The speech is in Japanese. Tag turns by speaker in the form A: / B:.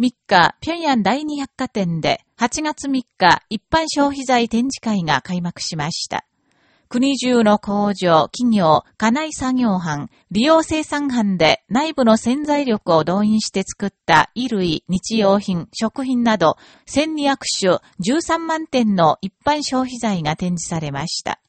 A: 3日、平壌第二百貨店で8月3日、一般消費財展示会が開幕しました。国中の工場、企業、家内作業班、利用生産班で内部の潜在力を動員して作った衣類、日用品、食品など1200種13万点の一般消費財が展示されました。